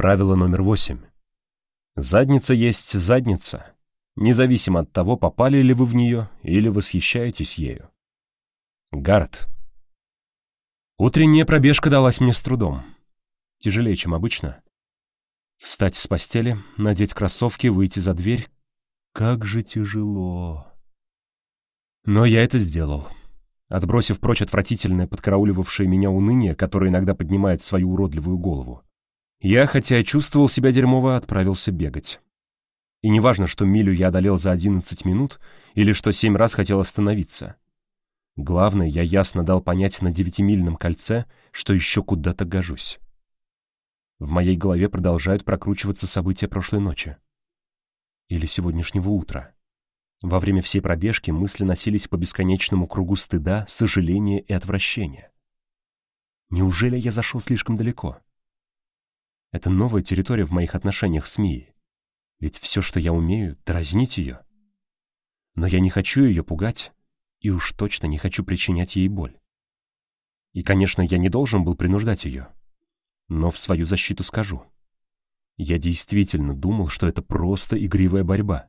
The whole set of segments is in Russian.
Правило номер восемь. Задница есть задница, независимо от того, попали ли вы в нее или восхищаетесь ею. Гаррет. Утренняя пробежка далась мне с трудом. Тяжелее, чем обычно. Встать с постели, надеть кроссовки, выйти за дверь. Как же тяжело. Но я это сделал. Отбросив прочь отвратительное, подкарауливавшее меня уныние, которое иногда поднимает свою уродливую голову. Я, хотя и чувствовал себя дерьмово, отправился бегать. И неважно, что милю я одолел за 11 минут, или что семь раз хотел остановиться. Главное, я ясно дал понять на девятимильном кольце, что еще куда-то гожусь. В моей голове продолжают прокручиваться события прошлой ночи. Или сегодняшнего утра. Во время всей пробежки мысли носились по бесконечному кругу стыда, сожаления и отвращения. Неужели я зашел слишком далеко? Это новая территория в моих отношениях с Мией. Ведь все, что я умею, дразнить ее. Но я не хочу ее пугать, и уж точно не хочу причинять ей боль. И, конечно, я не должен был принуждать ее. Но в свою защиту скажу. Я действительно думал, что это просто игривая борьба.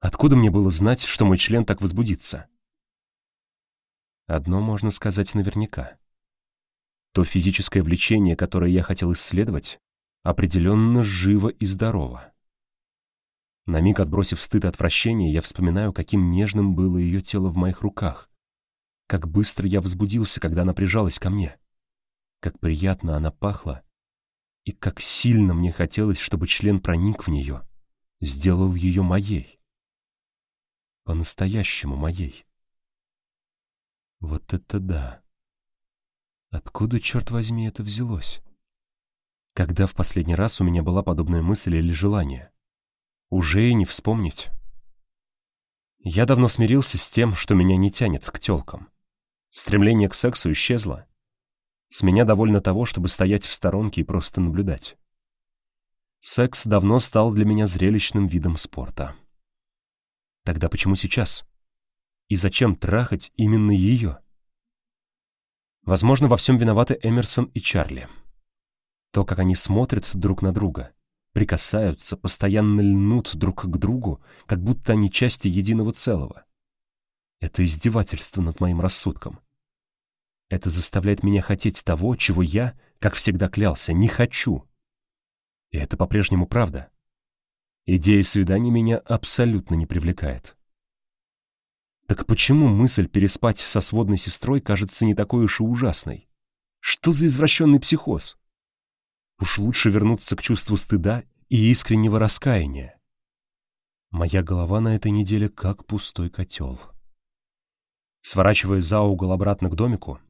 Откуда мне было знать, что мой член так возбудится? Одно можно сказать наверняка. То физическое влечение, которое я хотел исследовать, определенно живо и здорово. На миг отбросив стыд и отвращение, я вспоминаю, каким нежным было ее тело в моих руках, как быстро я возбудился, когда она прижалась ко мне как приятно она пахла, и как сильно мне хотелось, чтобы член проник в нее, сделал ее моей. По-настоящему моей. Вот это да! Откуда, черт возьми, это взялось? Когда в последний раз у меня была подобная мысль или желание? Уже и не вспомнить. Я давно смирился с тем, что меня не тянет к тёлкам. Стремление к сексу исчезло, с меня довольно того, чтобы стоять в сторонке и просто наблюдать. Секс давно стал для меня зрелищным видом спорта. Тогда почему сейчас? И зачем трахать именно ее? Возможно, во всем виноваты Эмерсон и Чарли. То, как они смотрят друг на друга, прикасаются, постоянно льнут друг к другу, как будто они части единого целого. Это издевательство над моим рассудком. Это заставляет меня хотеть того, чего я, как всегда клялся, не хочу. И это по-прежнему правда. Идея свидания меня абсолютно не привлекает. Так почему мысль переспать со сводной сестрой кажется не такой уж и ужасной? Что за извращенный психоз? Уж лучше вернуться к чувству стыда и искреннего раскаяния. Моя голова на этой неделе как пустой котел. Сворачивая за угол обратно к домику,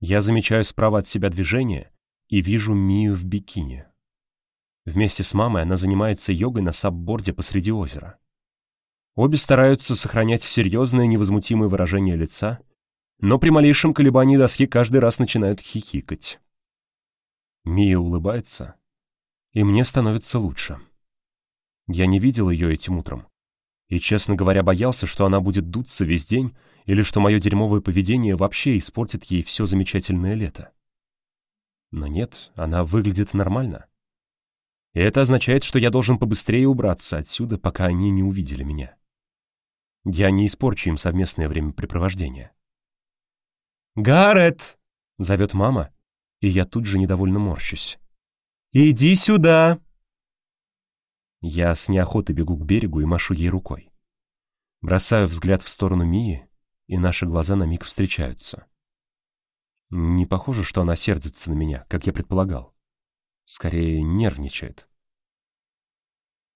я замечаю справа от себя движение и вижу Мию в бикини. Вместе с мамой она занимается йогой на сабборде посреди озера. Обе стараются сохранять серьезное невозмутимое выражение лица, но при малейшем колебании доски каждый раз начинают хихикать. Мия улыбается, и мне становится лучше. Я не видел ее этим утром, и, честно говоря, боялся, что она будет дуться весь день или что мое дерьмовое поведение вообще испортит ей все замечательное лето. Но нет, она выглядит нормально. И это означает, что я должен побыстрее убраться отсюда, пока они не увидели меня. Я не испорчу им совместное времяпрепровождение. «Гаррет!» — зовет мама, и я тут же недовольно морщусь. «Иди сюда!» Я с неохотой бегу к берегу и машу ей рукой. Бросаю взгляд в сторону Мии, и наши глаза на миг встречаются. Не похоже, что она сердится на меня, как я предполагал. Скорее, нервничает.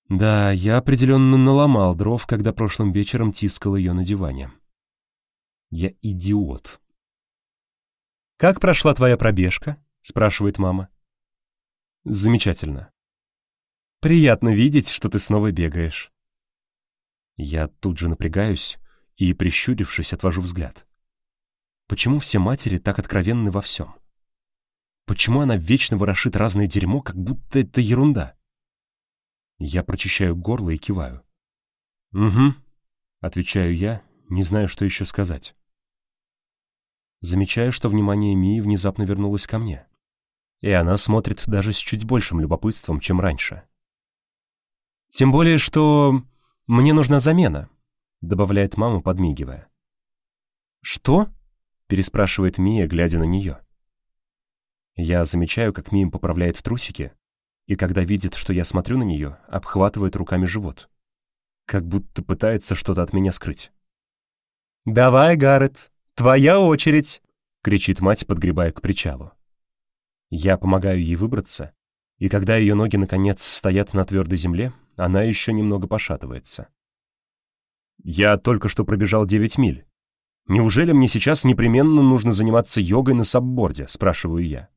Да, я определенно наломал дров, когда прошлым вечером тискал ее на диване. Я идиот. «Как прошла твоя пробежка?» — спрашивает мама. «Замечательно». «Приятно видеть, что ты снова бегаешь». Я тут же напрягаюсь, и, прищурившись, отвожу взгляд. Почему все матери так откровенны во всем? Почему она вечно ворошит разное дерьмо, как будто это ерунда? Я прочищаю горло и киваю. «Угу», — отвечаю я, не знаю, что еще сказать. Замечаю, что внимание Мии внезапно вернулось ко мне. И она смотрит даже с чуть большим любопытством, чем раньше. «Тем более, что мне нужна замена», — добавляет мама, подмигивая. «Что?» — переспрашивает Мия, глядя на нее. Я замечаю, как Мия поправляет трусики, и когда видит, что я смотрю на нее, обхватывает руками живот. Как будто пытается что-то от меня скрыть. «Давай, Гаррет, твоя очередь!» — кричит мать, подгребая к причалу. Я помогаю ей выбраться, и когда ее ноги, наконец, стоят на твердой земле, она еще немного пошатывается. Я только что пробежал 9 миль. Неужели мне сейчас непременно нужно заниматься йогой на сабборде, спрашиваю я.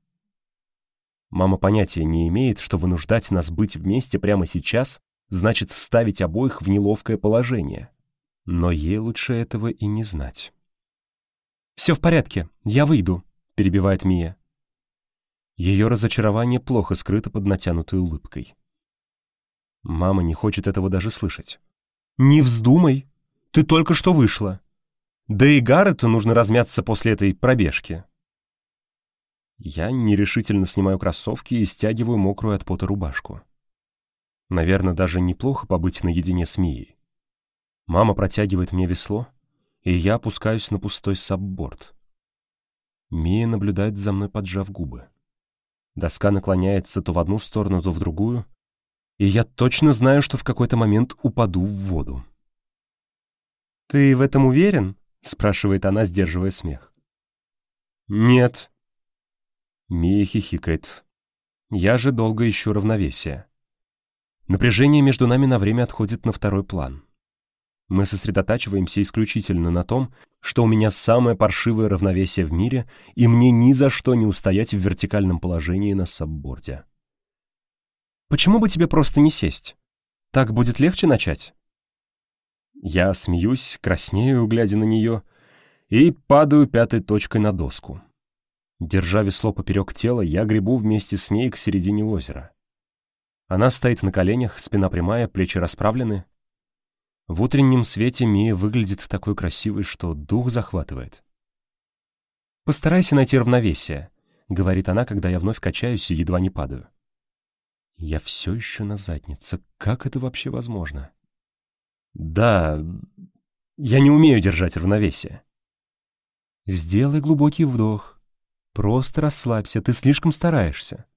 Мама понятия не имеет, что вынуждать нас быть вместе прямо сейчас значит ставить обоих в неловкое положение. Но ей лучше этого и не знать. «Все в порядке, я выйду», — перебивает Мия. Ее разочарование плохо скрыто под натянутой улыбкой. Мама не хочет этого даже слышать. «Не вздумай, ты только что вышла. Да и Гаррету нужно размяться после этой пробежки». Я нерешительно снимаю кроссовки и стягиваю мокрую от пота рубашку. Наверное, даже неплохо побыть наедине с Мией. Мама протягивает мне весло, и я опускаюсь на пустой сабборд. Мия наблюдает за мной, поджав губы. Доска наклоняется то в одну сторону, то в другую, и я точно знаю, что в какой-то момент упаду в воду. «Ты в этом уверен?» — спрашивает она, сдерживая смех. «Нет». Мия хихикает. Я же долго ищу равновесия. Напряжение между нами на время отходит на второй план. Мы сосредотачиваемся исключительно на том, что у меня самое паршивое равновесие в мире, и мне ни за что не устоять в вертикальном положении на сабборде. «Почему бы тебе просто не сесть? Так будет легче начать?» Я смеюсь, краснею, глядя на нее, и падаю пятой точкой на доску. Держа весло поперек тела, я гребу вместе с ней к середине озера. Она стоит на коленях, спина прямая, плечи расправлены. В утреннем свете Мия выглядит такой красивой, что дух захватывает. «Постарайся найти равновесие», — говорит она, когда я вновь качаюсь и едва не падаю. Я все еще на заднице. Как это вообще возможно? Да, я не умею держать равновесие. Сделай глубокий вдох. Просто расслабься, ты слишком стараешься.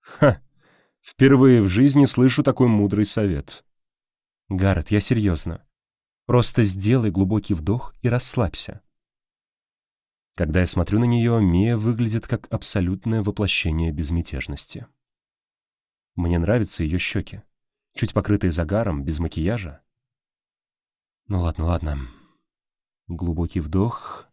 Ха, Впервые в жизни слышу такой мудрый совет. Гаррет, я серьезно. Просто сделай глубокий вдох и расслабься. Когда я смотрю на нее, Мия выглядит как абсолютное воплощение безмятежности. Мне нравятся ее щеки, чуть покрытые загаром, без макияжа. Ну ладно, ладно. Глубокий вдох.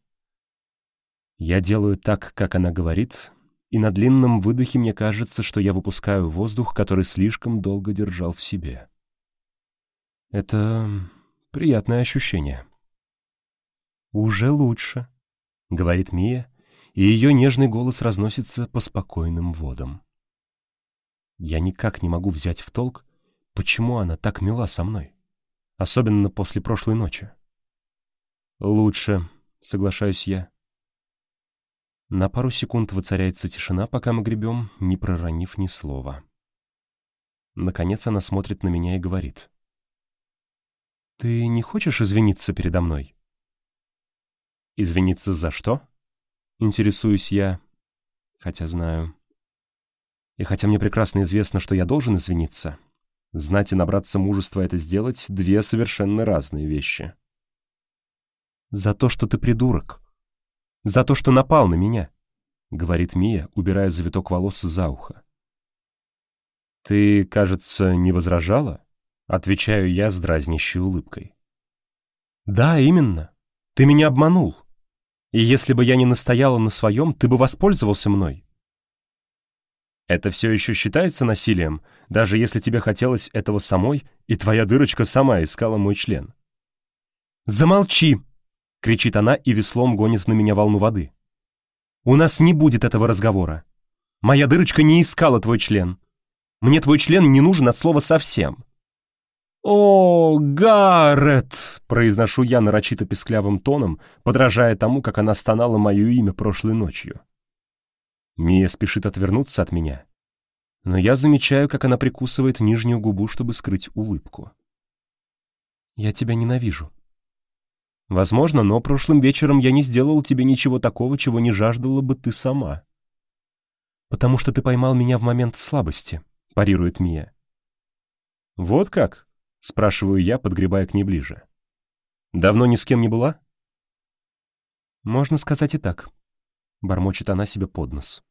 Я делаю так, как она говорит, и на длинном выдохе мне кажется, что я выпускаю воздух, который слишком долго держал в себе. Это приятное ощущение. «Уже лучше», — говорит Мия, и ее нежный голос разносится по спокойным водам. Я никак не могу взять в толк, почему она так мила со мной, особенно после прошлой ночи. «Лучше», — соглашаюсь я. На пару секунд воцаряется тишина, пока мы гребем, не проронив ни слова. Наконец она смотрит на меня и говорит. «Ты не хочешь извиниться передо мной?» «Извиниться за что?» Интересуюсь я, хотя знаю. И хотя мне прекрасно известно, что я должен извиниться, знать и набраться мужества это сделать — две совершенно разные вещи. «За то, что ты придурок», за то, что напал на меня», — говорит Мия, убирая завиток волос за ухо. «Ты, кажется, не возражала?» — отвечаю я с дразнящей улыбкой. «Да, именно. Ты меня обманул. И если бы я не настояла на своем, ты бы воспользовался мной». «Это все еще считается насилием, даже если тебе хотелось этого самой, и твоя дырочка сама искала мой член?» «Замолчи!» Кричит она и веслом гонит на меня волну воды. «У нас не будет этого разговора. Моя дырочка не искала твой член. Мне твой член не нужен от слова совсем». «О, Гаррет!» — произношу я нарочито песклявым тоном, подражая тому, как она стонала мое имя прошлой ночью. Мия спешит отвернуться от меня, но я замечаю, как она прикусывает нижнюю губу, чтобы скрыть улыбку. «Я тебя ненавижу». «Возможно, но прошлым вечером я не сделал тебе ничего такого, чего не жаждала бы ты сама». «Потому что ты поймал меня в момент слабости», — парирует Мия. «Вот как?» — спрашиваю я, подгребая к ней ближе. «Давно ни с кем не была?» «Можно сказать и так», — бормочет она себе под нос.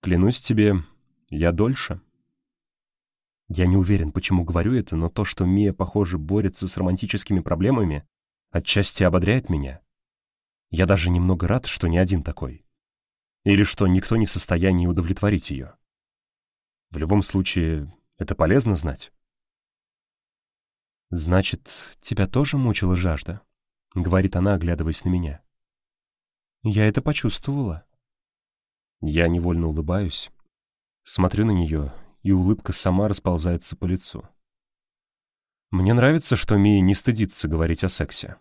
«Клянусь тебе, я дольше». Я не уверен, почему говорю это, но то, что Мия, похоже, борется с романтическими проблемами, отчасти ободряет меня. Я даже немного рад, что не один такой. Или что никто не в состоянии удовлетворить ее. В любом случае, это полезно знать. «Значит, тебя тоже мучила жажда?» — говорит она, оглядываясь на меня. «Я это почувствовала». Я невольно улыбаюсь, смотрю на нее и улыбка сама расползается по лицу. Мне нравится, что Мия не стыдится говорить о сексе.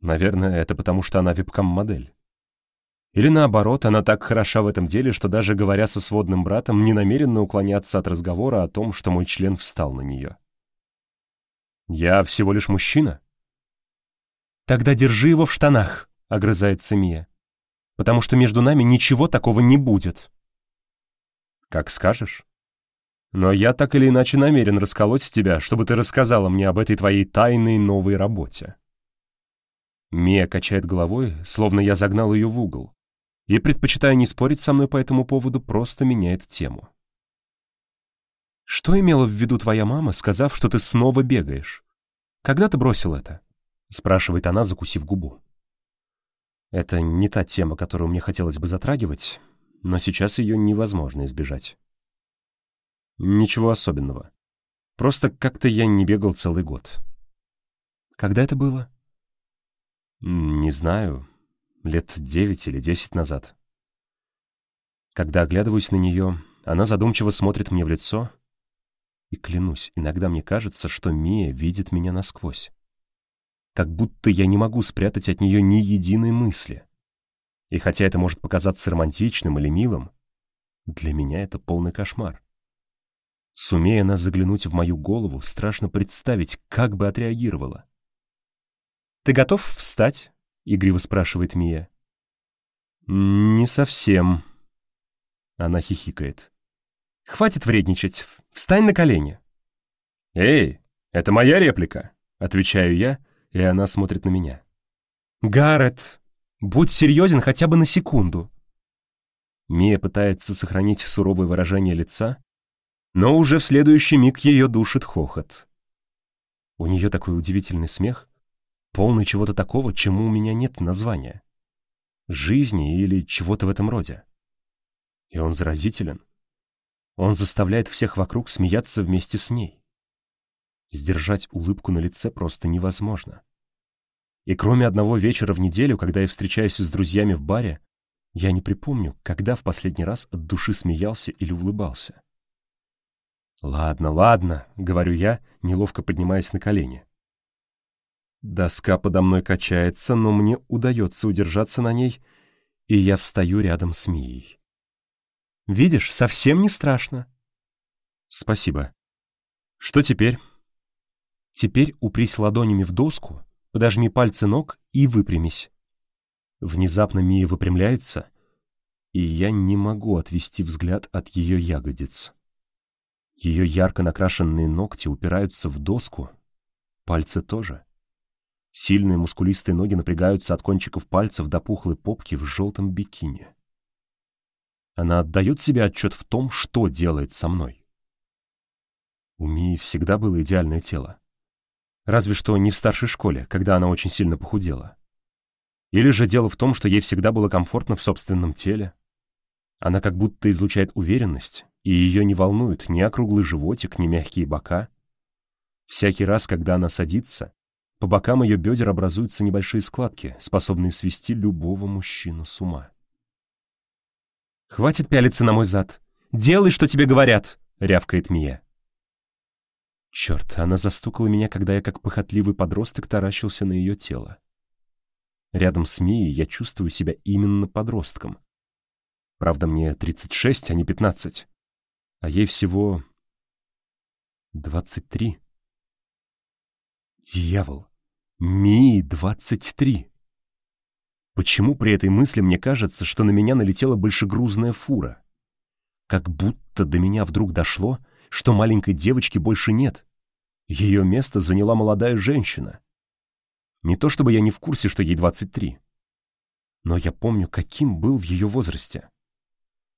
Наверное, это потому, что она вебкам-модель. Или наоборот, она так хороша в этом деле, что даже говоря со сводным братом, не намерена уклоняться от разговора о том, что мой член встал на нее. Я всего лишь мужчина. «Тогда держи его в штанах», — огрызается Мия. «Потому что между нами ничего такого не будет». «Как скажешь». Но я так или иначе намерен расколоть тебя, чтобы ты рассказала мне об этой твоей тайной новой работе. Мия качает головой, словно я загнал ее в угол, и, предпочитая не спорить со мной по этому поводу, просто меняет тему. «Что имела в виду твоя мама, сказав, что ты снова бегаешь? Когда ты бросил это?» — спрашивает она, закусив губу. Это не та тема, которую мне хотелось бы затрагивать, но сейчас ее невозможно избежать. Ничего особенного. Просто как-то я не бегал целый год. Когда это было? Не знаю. Лет девять или десять назад. Когда оглядываюсь на нее, она задумчиво смотрит мне в лицо, и клянусь, иногда мне кажется, что Мия видит меня насквозь. Как будто я не могу спрятать от нее ни единой мысли. И хотя это может показаться романтичным или милым, для меня это полный кошмар. Сумея она заглянуть в мою голову, страшно представить, как бы отреагировала. «Ты готов встать?» — игриво спрашивает Мия. «Не совсем». Она хихикает. «Хватит вредничать. Встань на колени». «Эй, это моя реплика», — отвечаю я, и она смотрит на меня. «Гаррет, будь серьезен хотя бы на секунду». Мия пытается сохранить суровое выражение лица, но уже в следующий миг ее душит хохот. У нее такой удивительный смех, полный чего-то такого, чему у меня нет названия. Жизни или чего-то в этом роде. И он заразителен. Он заставляет всех вокруг смеяться вместе с ней. Сдержать улыбку на лице просто невозможно. И кроме одного вечера в неделю, когда я встречаюсь с друзьями в баре, я не припомню, когда в последний раз от души смеялся или улыбался. «Ладно, ладно», — говорю я, неловко поднимаясь на колени. Доска подо мной качается, но мне удается удержаться на ней, и я встаю рядом с Мией. «Видишь, совсем не страшно». «Спасибо. Что теперь?» «Теперь упрись ладонями в доску, подожми пальцы ног и выпрямись». Внезапно Мия выпрямляется, и я не могу отвести взгляд от ее ягодиц. Ее ярко накрашенные ногти упираются в доску, пальцы тоже. Сильные мускулистые ноги напрягаются от кончиков пальцев до пухлой попки в желтом бикини. Она отдает себе отчет в том, что делает со мной. У Мии всегда было идеальное тело. Разве что не в старшей школе, когда она очень сильно похудела. Или же дело в том, что ей всегда было комфортно в собственном теле. Она как будто излучает уверенность, и ее не волнует ни округлый животик, ни мягкие бока. Всякий раз, когда она садится, по бокам ее бедер образуются небольшие складки, способные свести любого мужчину с ума. «Хватит пялиться на мой зад! Делай, что тебе говорят!» — рявкает Мия. Черт, она застукала меня, когда я как похотливый подросток таращился на ее тело. Рядом с Мией я чувствую себя именно подростком. Правда, мне 36, а не 15. А ей всего 23. Дьявол! Мии 23. Почему при этой мысли мне кажется, что на меня налетела большегрузная фура? Как будто до меня вдруг дошло, что маленькой девочки больше нет. Ее место заняла молодая женщина. Не то чтобы я не в курсе, что ей 23. Но я помню, каким был в ее возрасте.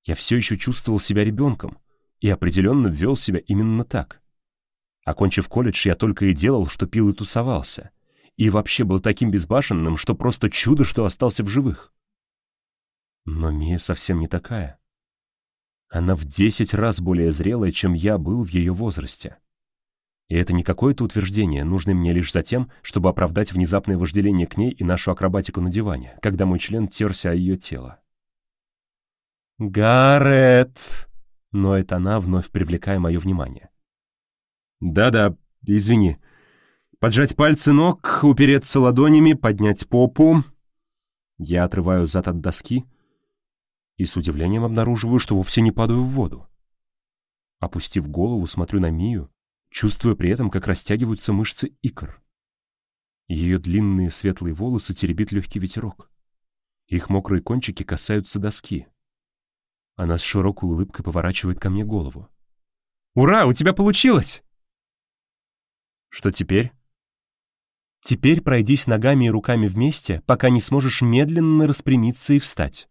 Я все еще чувствовал себя ребенком и определенно вел себя именно так. Окончив колледж, я только и делал, что пил и тусовался. И вообще был таким безбашенным, что просто чудо, что остался в живых. Но Мия совсем не такая. Она в десять раз более зрелая, чем я был в ее возрасте. И это не какое-то утверждение, нужное мне лишь за тем, чтобы оправдать внезапное вожделение к ней и нашу акробатику на диване, когда мой член терся о ее тело. «Гаррет!» — ноет она, вновь привлекая мое внимание. «Да-да, извини. Поджать пальцы ног, упереться ладонями, поднять попу». Я отрываю зад от доски и с удивлением обнаруживаю, что вовсе не падаю в воду. Опустив голову, смотрю на Мию, чувствуя при этом, как растягиваются мышцы икр. Ее длинные светлые волосы теребит легкий ветерок. Их мокрые кончики касаются доски. Она с широкой улыбкой поворачивает ко мне голову. «Ура, у тебя получилось!» Что теперь? Теперь пройдись ногами и руками вместе, пока не сможешь медленно распрямиться и встать.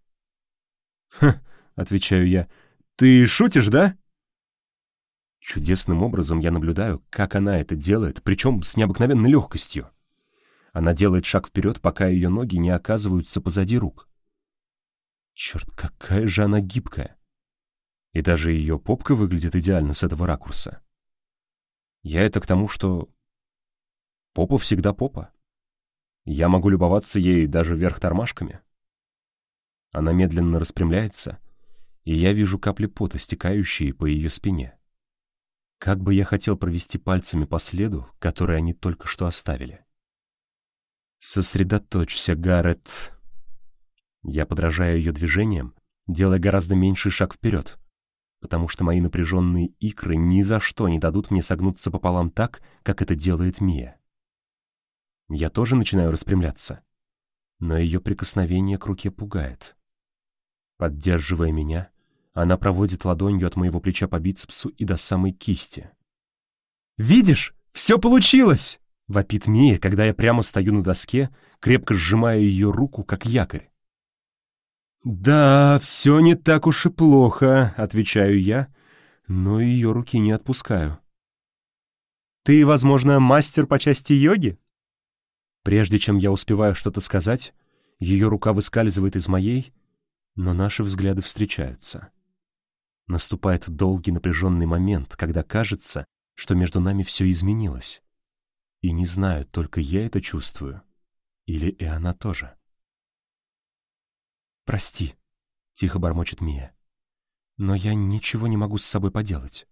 «Ха», — отвечаю я, — «ты шутишь, да?» Чудесным образом я наблюдаю, как она это делает, причем с необыкновенной легкостью. Она делает шаг вперед, пока ее ноги не оказываются позади рук. Черт, какая же она гибкая. И даже ее попка выглядит идеально с этого ракурса. Я это к тому, что... Попа всегда попа. Я могу любоваться ей даже вверх тормашками. Она медленно распрямляется, и я вижу капли пота, стекающие по ее спине. Как бы я хотел провести пальцами по следу, который они только что оставили. «Сосредоточься, Гаррет!» Я подражаю ее движениям, делая гораздо меньший шаг вперед потому что мои напряженные икры ни за что не дадут мне согнуться пополам так, как это делает Мия. Я тоже начинаю распрямляться, но ее прикосновение к руке пугает. Поддерживая меня, она проводит ладонью от моего плеча по бицепсу и до самой кисти. «Видишь, все получилось!» — вопит Мия, когда я прямо стою на доске, крепко сжимая ее руку, как якорь. «Да, все не так уж и плохо», — отвечаю я, но ее руки не отпускаю. «Ты, возможно, мастер по части йоги?» Прежде чем я успеваю что-то сказать, ее рука выскальзывает из моей, но наши взгляды встречаются. Наступает долгий напряженный момент, когда кажется, что между нами все изменилось. И не знаю, только я это чувствую, или и она тоже. «Прости», — тихо бормочет Мия. «Но я ничего не могу с собой поделать».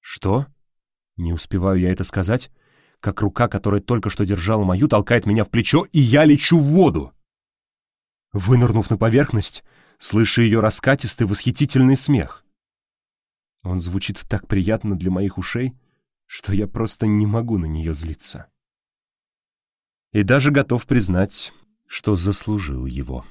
«Что?» Не успеваю я это сказать, как рука, которая только что держала мою, толкает меня в плечо, и я лечу в воду. Вынырнув на поверхность, слышу ее раскатистый восхитительный смех. Он звучит так приятно для моих ушей, что я просто не могу на нее злиться. И даже готов признать, что заслужил его.